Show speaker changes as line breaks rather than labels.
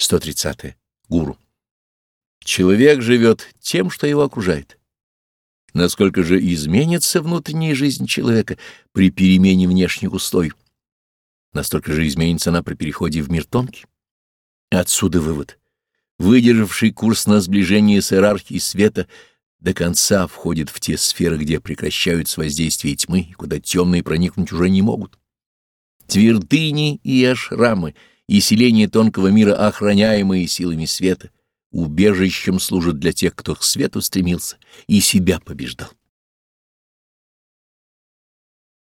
130. -е. Гуру. Человек живет тем, что его окружает. Насколько же изменится внутренняя жизнь человека при перемене внешних условий, настолько же изменится она при переходе в мир тонкий. Отсюда вывод. Выдержавший курс на сближение с иерархией света до конца входит в те сферы, где прекращаются воздействия тьмы и куда темные проникнуть уже не могут. Твердыни и ашрамы и селения тонкого мира, охраняемые силами света — убежищем служат для тех, кто к свету стремился и себя побеждал.